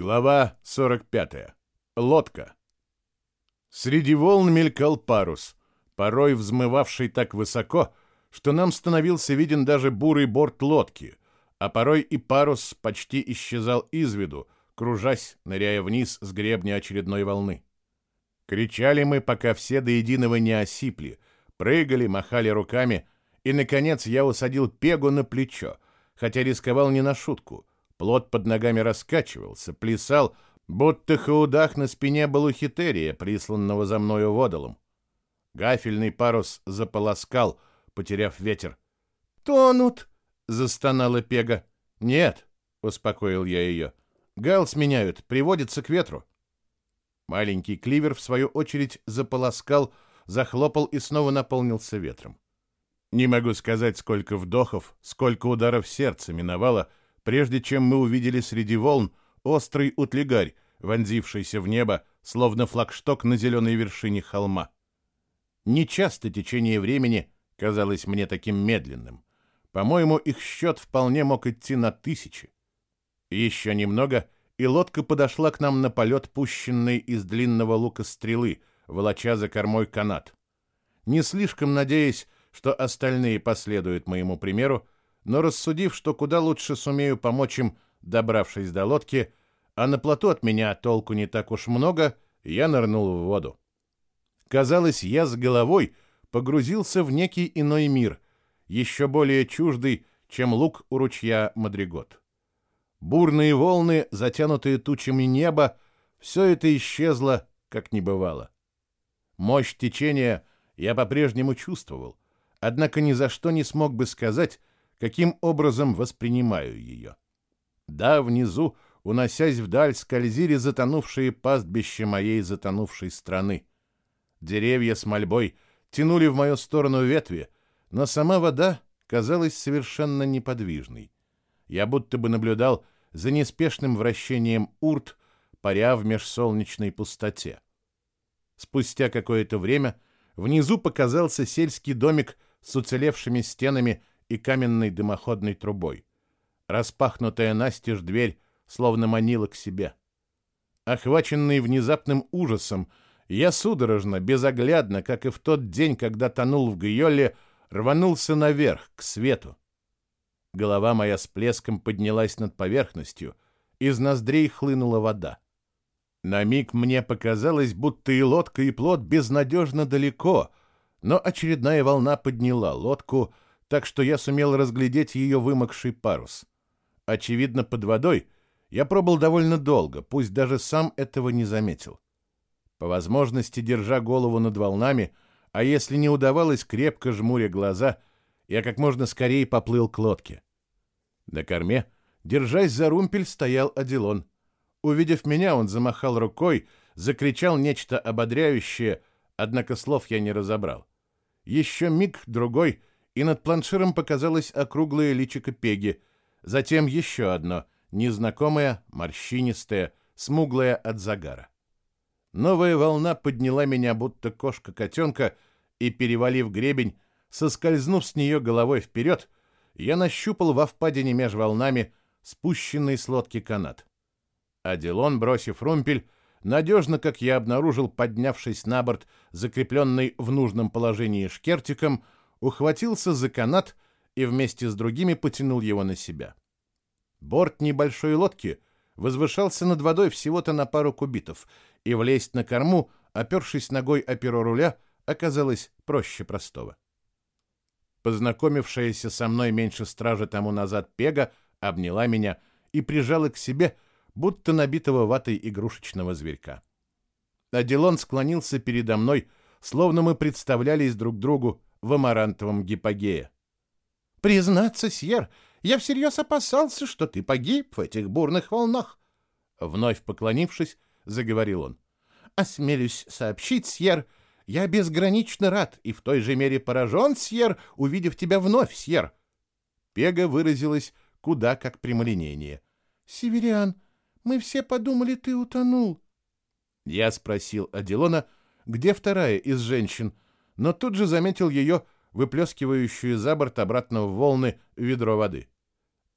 Глава 45. Лодка. Среди волн мелькал парус, порой взмывавший так высоко, что нам становился виден даже бурый борт лодки, а порой и парус почти исчезал из виду, кружась, ныряя вниз с гребня очередной волны. Кричали мы, пока все до единого не осипли, прыгали, махали руками, и, наконец, я усадил Пегу на плечо, хотя рисковал не на шутку — Плот под ногами раскачивался, плясал, будто хаудах на спине балухитерия, присланного за мною водолом. Гафельный парус заполоскал, потеряв ветер. «Тонут!» — застонала Пега. «Нет», — успокоил я ее. «Гал сменяют, приводится к ветру». Маленький кливер, в свою очередь, заполоскал, захлопал и снова наполнился ветром. Не могу сказать, сколько вдохов, сколько ударов сердца миновало, прежде чем мы увидели среди волн острый утлигарь, вонзившийся в небо, словно флагшток на зеленой вершине холма. Нечасто течение времени казалось мне таким медленным. По-моему, их счет вполне мог идти на тысячи. Еще немного, и лодка подошла к нам на полет, пущенной из длинного лука стрелы, волоча за кормой канат. Не слишком надеясь, что остальные последуют моему примеру, но рассудив, что куда лучше сумею помочь им, добравшись до лодки, а на плоту от меня толку не так уж много, я нырнул в воду. Казалось, я с головой погрузился в некий иной мир, еще более чуждый, чем лук у ручья Мадригот. Бурные волны, затянутые тучами неба, все это исчезло, как не бывало. Мощь течения я по-прежнему чувствовал, однако ни за что не смог бы сказать, каким образом воспринимаю ее. Да, внизу, уносясь вдаль, скользили затонувшие пастбища моей затонувшей страны. Деревья с мольбой тянули в мою сторону ветви, но сама вода казалась совершенно неподвижной. Я будто бы наблюдал за неспешным вращением урт, паря в межсолнечной пустоте. Спустя какое-то время внизу показался сельский домик с уцелевшими стенами и каменной дымоходной трубой. Распахнутая настежь дверь словно манила к себе. Охваченный внезапным ужасом, я судорожно, безоглядно, как и в тот день, когда тонул в Гайоле, рванулся наверх, к свету. Голова моя с плеском поднялась над поверхностью, из ноздрей хлынула вода. На миг мне показалось, будто и лодка, и плот безнадежно далеко, но очередная волна подняла лодку — так что я сумел разглядеть ее вымокший парус. Очевидно, под водой я пробыл довольно долго, пусть даже сам этого не заметил. По возможности, держа голову над волнами, а если не удавалось, крепко жмуря глаза, я как можно скорее поплыл к лодке. На корме, держась за румпель, стоял Аделон. Увидев меня, он замахал рукой, закричал нечто ободряющее, однако слов я не разобрал. Еще миг-другой — и над планширом показалось округлое личико Пеги, затем еще одно, незнакомое, морщинистое, смуглое от загара. Новая волна подняла меня, будто кошка-котенка, и, перевалив гребень, соскользнув с нее головой вперед, я нащупал во впадине меж волнами спущенный с лодки канат. Аделон, бросив румпель, надежно, как я обнаружил, поднявшись на борт, закрепленный в нужном положении шкертиком, ухватился за канат и вместе с другими потянул его на себя. Борт небольшой лодки возвышался над водой всего-то на пару кубитов, и влезть на корму, опершись ногой о перо руля, оказалось проще простого. Познакомившаяся со мной меньше стражи тому назад Пега обняла меня и прижала к себе, будто набитого ватой игрушечного зверька. Аделон склонился передо мной, словно мы представлялись друг другу в амарантовом гипогее. «Признаться, Сьер, я всерьез опасался, что ты погиб в этих бурных волнах». Вновь поклонившись, заговорил он. «Осмелюсь сообщить, Сьер, я безгранично рад и в той же мере поражен, Сьер, увидев тебя вновь, Сьер». Пега выразилась куда как прямолинейнее. «Северян, мы все подумали, ты утонул». Я спросил Аделона, где вторая из женщин — но тут же заметил ее, выплескивающую за борт обратно в волны ведро воды.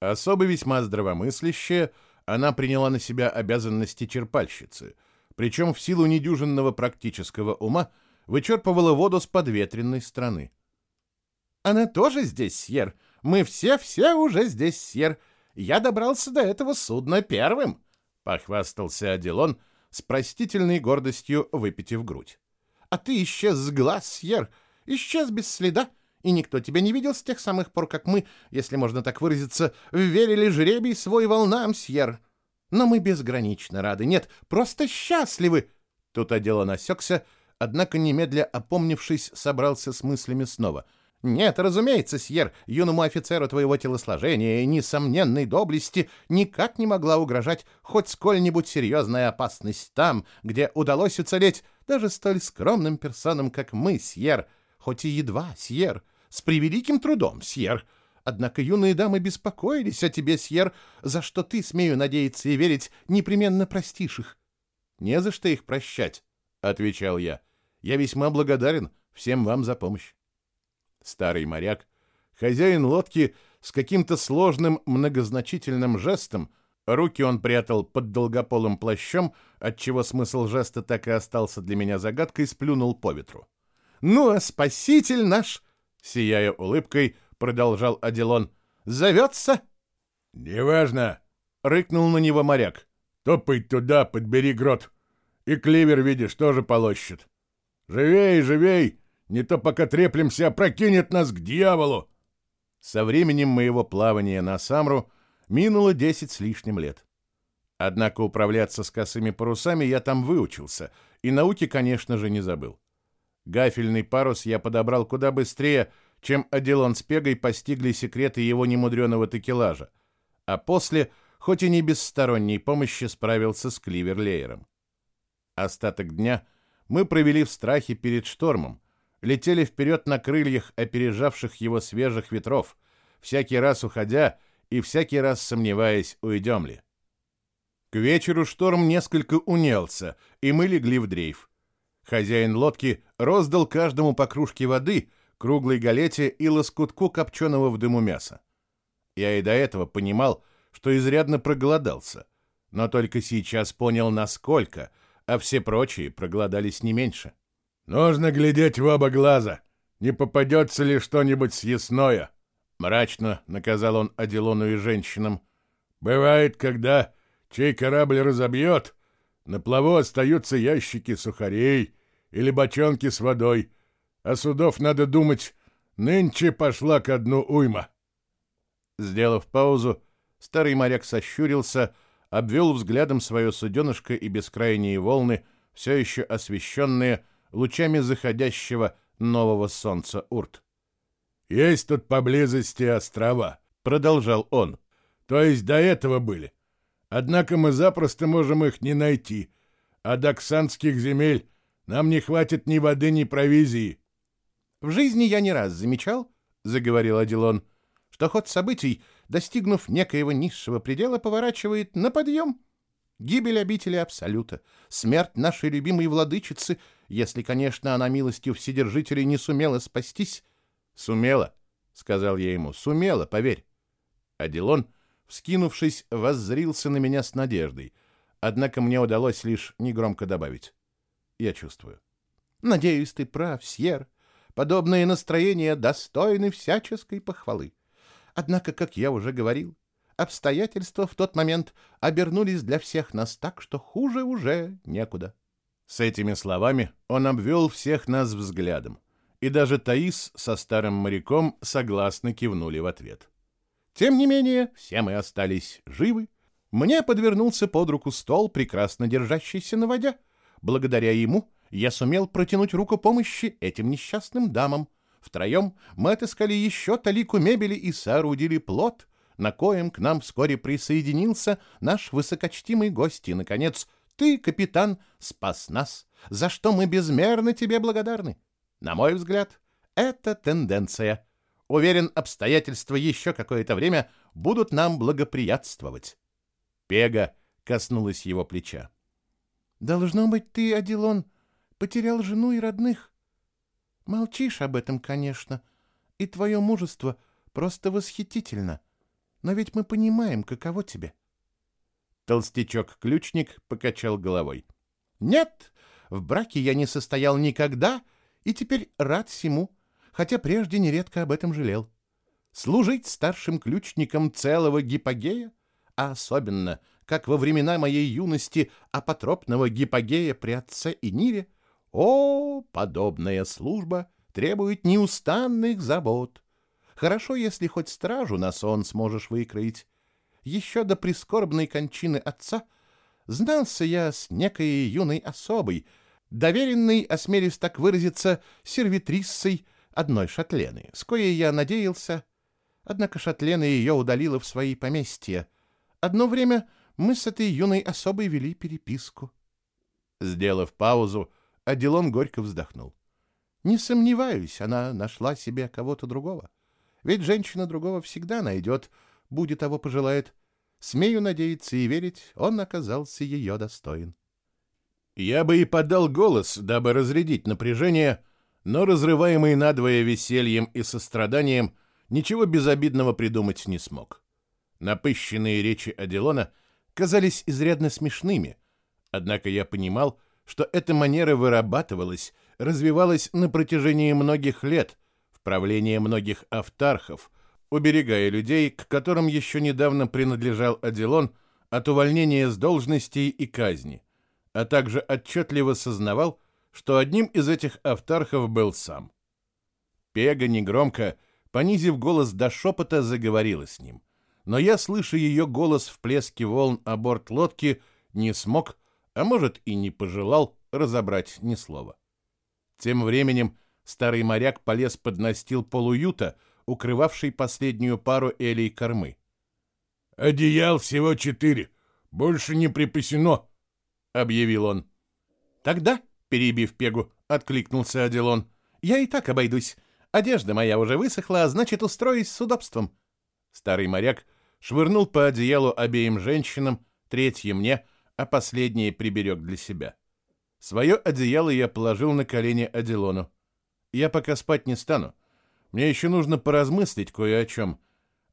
Особо весьма здравомыслящая, она приняла на себя обязанности черпальщицы, причем в силу недюжинного практического ума вычерпывала воду с подветренной стороны. «Она тоже здесь, Сьер. Мы все-все уже здесь, Сьер. Я добрался до этого судна первым», — похвастался Аделон, с простительной гордостью выпитив грудь. «А ты исчез с глаз, Сьер, исчез без следа, и никто тебя не видел с тех самых пор, как мы, если можно так выразиться, верили жребий свой волнам, Сьер. Но мы безгранично рады, нет, просто счастливы!» Тут Аделон осекся, однако немедля опомнившись, собрался с мыслями снова — нет, разумеется, Сьер, юному офицеру твоего телосложения и несомненной доблести никак не могла угрожать хоть сколь-нибудь серьезная опасность там, где удалось уцелеть даже столь скромным персонам, как мы, Сьер, хоть и едва, Сьер, с превеликим трудом, Сьер. Однако юные дамы беспокоились о тебе, Сьер, за что ты, смею надеяться и верить, непременно простишь их. Не за что их прощать, — отвечал я. Я весьма благодарен всем вам за помощь. Старый моряк, хозяин лодки с каким-то сложным многозначительным жестом, руки он прятал под долгополым плащом, отчего смысл жеста так и остался для меня загадкой, сплюнул по ветру. «Ну, а спаситель наш!» — сияя улыбкой, продолжал Аделон. «Зовется?» «Неважно!» — рыкнул на него моряк. «Топай туда, подбери грот. И кливер, видишь, тоже полощет. Живей, живей! Не то пока треплемся, опрокинет нас к дьяволу!» Со временем моего плавания на Самру минуло десять с лишним лет. Однако управляться с косыми парусами я там выучился, и науки, конечно же, не забыл. Гафельный парус я подобрал куда быстрее, чем Аделон с Пегой постигли секреты его немудреного текелажа, а после, хоть и не без сторонней помощи, справился с Кливерлеером. Остаток дня мы провели в страхе перед штормом, летели вперед на крыльях опережавших его свежих ветров, всякий раз уходя и всякий раз сомневаясь, уйдем ли. К вечеру шторм несколько унялся, и мы легли в дрейф. Хозяин лодки роздал каждому по кружке воды, круглой галете и лоскутку копченого в дыму мяса. Я и до этого понимал, что изрядно проголодался, но только сейчас понял, насколько, а все прочие проголодались не меньше. «Нужно глядеть в оба глаза. Не попадется ли что-нибудь съестное?» Мрачно наказал он Аделону и женщинам. «Бывает, когда чей корабль разобьет, на плаву остаются ящики сухарей или бочонки с водой, а судов, надо думать, нынче пошла ко дну уйма». Сделав паузу, старый моряк сощурился, обвел взглядом свое суденышко и бескрайние волны, все еще освещенные, лучами заходящего нового солнца Урт. «Есть тут поблизости острова», — продолжал он. «То есть до этого были. Однако мы запросто можем их не найти, а до Ксанских земель нам не хватит ни воды, ни провизии». «В жизни я не раз замечал», — заговорил Адилон, «что ход событий, достигнув некоего низшего предела, поворачивает на подъем. Гибель обители Абсолюта, смерть нашей любимой владычицы — если, конечно, она милостью Вседержителей не сумела спастись. Сумела, — сказал я ему, — сумела, поверь. Аделон, вскинувшись, воззрился на меня с надеждой, однако мне удалось лишь негромко добавить. Я чувствую. Надеюсь, ты прав, Сьер. Подобные настроения достойны всяческой похвалы. Однако, как я уже говорил, обстоятельства в тот момент обернулись для всех нас так, что хуже уже некуда. С этими словами он обвел всех нас взглядом, и даже Таис со старым моряком согласно кивнули в ответ. Тем не менее, все мы остались живы. Мне подвернулся под руку стол, прекрасно держащийся на воде. Благодаря ему я сумел протянуть руку помощи этим несчастным дамам. Втроем мы отыскали еще талику мебели и соорудили плод, на коем к нам вскоре присоединился наш высокочтимый гость и, наконец, ты, капитан, спас нас, за что мы безмерно тебе благодарны. На мой взгляд, это тенденция. Уверен, обстоятельства еще какое-то время будут нам благоприятствовать. Пега коснулась его плеча. «Должно быть, ты, Адилон, потерял жену и родных. Молчишь об этом, конечно, и твое мужество просто восхитительно. Но ведь мы понимаем, каково тебе. Толстячок-ключник покачал головой. Нет, в браке я не состоял никогда и теперь рад всему, хотя прежде нередко об этом жалел. Служить старшим ключником целого гипогея, а особенно, как во времена моей юности апотропного гипогея при отце и Нире, о, подобная служба требует неустанных забот. Хорошо, если хоть стражу на сон сможешь выкроить. Еще до прискорбной кончины отца знался я с некой юной особой, доверенной, осмелюсь так выразиться, сервитриссой одной шатлены, с коей я надеялся. Однако шатлена ее удалила в свои поместья. Одно время мы с этой юной особой вели переписку. Сделав паузу, Аделон горько вздохнул. Не сомневаюсь, она нашла себе кого-то другого. Ведь женщина другого всегда найдет, будет того пожелает. Смею надеяться и верить, он оказался ее достоин. Я бы и подал голос, дабы разрядить напряжение, но разрываемый надвое весельем и состраданием ничего безобидного придумать не смог. Напыщенные речи Аделона казались изрядно смешными, однако я понимал, что эта манера вырабатывалась, развивалась на протяжении многих лет, в правлении многих автархов, уберегая людей, к которым еще недавно принадлежал Аделон, от увольнения с должностей и казни – а также отчетливо сознавал, что одним из этих автархов был сам. Пега негромко, понизив голос до шепота, заговорила с ним. Но я, слыша ее голос в плеске волн о борт лодки, не смог, а может и не пожелал, разобрать ни слова. Тем временем старый моряк полез под настил полуюта, укрывавший последнюю пару элей кормы. «Одеял всего четыре, больше не припасено», — объявил он. «Тогда», — перебив Пегу, откликнулся Аделон, — «я и так обойдусь. Одежда моя уже высохла, а значит, устроюсь с удобством». Старый моряк швырнул по одеялу обеим женщинам, третье мне, а последнее приберег для себя. Свое одеяло я положил на колени Аделону. Я пока спать не стану. Мне еще нужно поразмыслить кое о чем.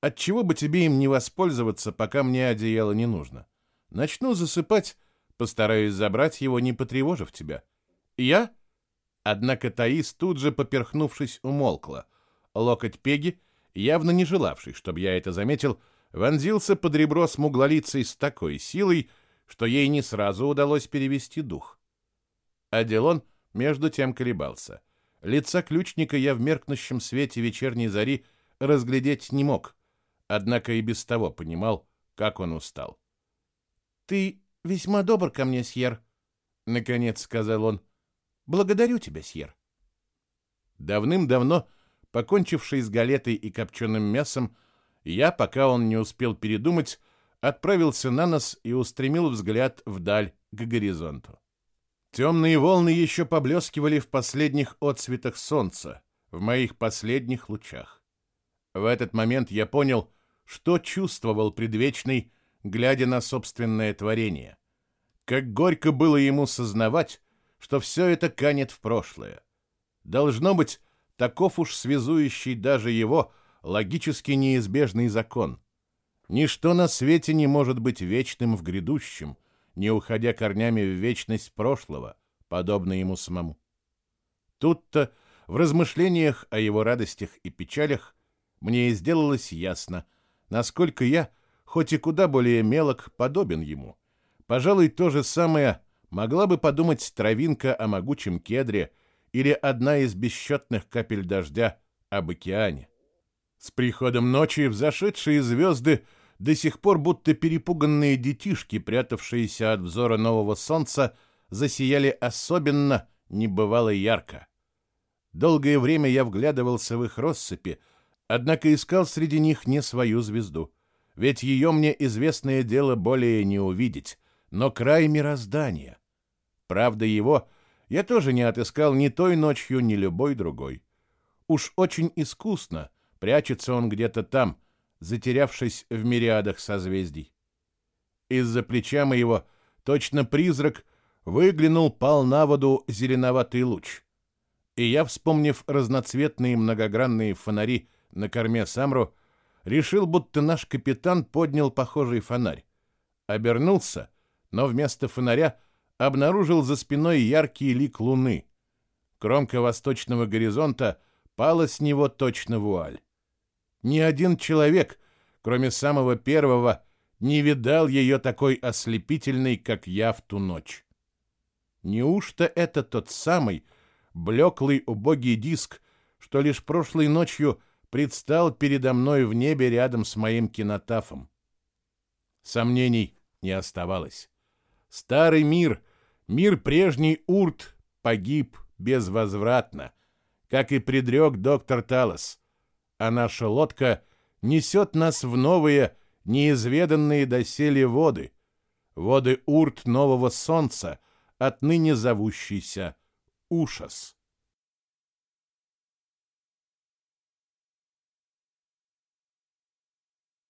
Отчего бы тебе им не воспользоваться, пока мне одеяло не нужно. Начну засыпать, Постараюсь забрать его, не потревожив тебя. Я? Однако Таис тут же, поперхнувшись, умолкла. Локоть Пеги, явно не желавший, чтобы я это заметил, вонзился под ребро смуглолицей с такой силой, что ей не сразу удалось перевести дух. Аделон между тем колебался. Лица ключника я в меркнущем свете вечерней зари разглядеть не мог, однако и без того понимал, как он устал. «Ты весьма добр ко мне, Сьер», — наконец сказал он. «Благодарю тебя, Сьер». Давным-давно, покончивший с галетой и копченым мясом, я, пока он не успел передумать, отправился на нос и устремил взгляд вдаль к горизонту. Темные волны еще поблескивали в последних отсветах солнца, в моих последних лучах. В этот момент я понял, что чувствовал предвечный, глядя на собственное творение. Как горько было ему сознавать, что все это канет в прошлое. Должно быть, таков уж связующий даже его логически неизбежный закон. Ничто на свете не может быть вечным в грядущем, не уходя корнями в вечность прошлого, подобно ему самому. Тут-то, в размышлениях о его радостях и печалях, мне и сделалось ясно, насколько я — хоть и куда более мелок, подобен ему. Пожалуй, то же самое могла бы подумать травинка о могучем кедре или одна из бесчетных капель дождя об океане. С приходом ночи взошедшие звезды до сих пор будто перепуганные детишки, прятавшиеся от взора нового солнца, засияли особенно небывало ярко. Долгое время я вглядывался в их россыпи, однако искал среди них не свою звезду ведь ее мне известное дело более не увидеть, но край мироздания. Правда его я тоже не отыскал ни той ночью, ни любой другой. Уж очень искусно прячется он где-то там, затерявшись в мириадах созвездий. Из-за плеча моего точно призрак выглянул пал на воду зеленоватый луч. И я, вспомнив разноцветные многогранные фонари на корме Самру, решил, будто наш капитан поднял похожий фонарь. Обернулся, но вместо фонаря обнаружил за спиной яркий лик луны. Кромка восточного горизонта пала с него точно вуаль. Ни один человек, кроме самого первого, не видал ее такой ослепительной, как я в ту ночь. Неужто это тот самый блеклый убогий диск, что лишь прошлой ночью предстал передо мной в небе рядом с моим кинотафом? Сомнений не оставалось. Старый мир, мир прежний Урт, погиб безвозвратно, как и предрек доктор Талос, а наша лодка несет нас в новые, неизведанные доселе воды, воды урт нового солнца, отныне зовущийся Ушас.